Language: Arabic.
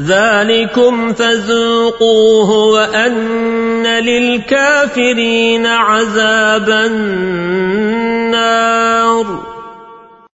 ذلكم فذوقوه وأن للكافرين عذاب النار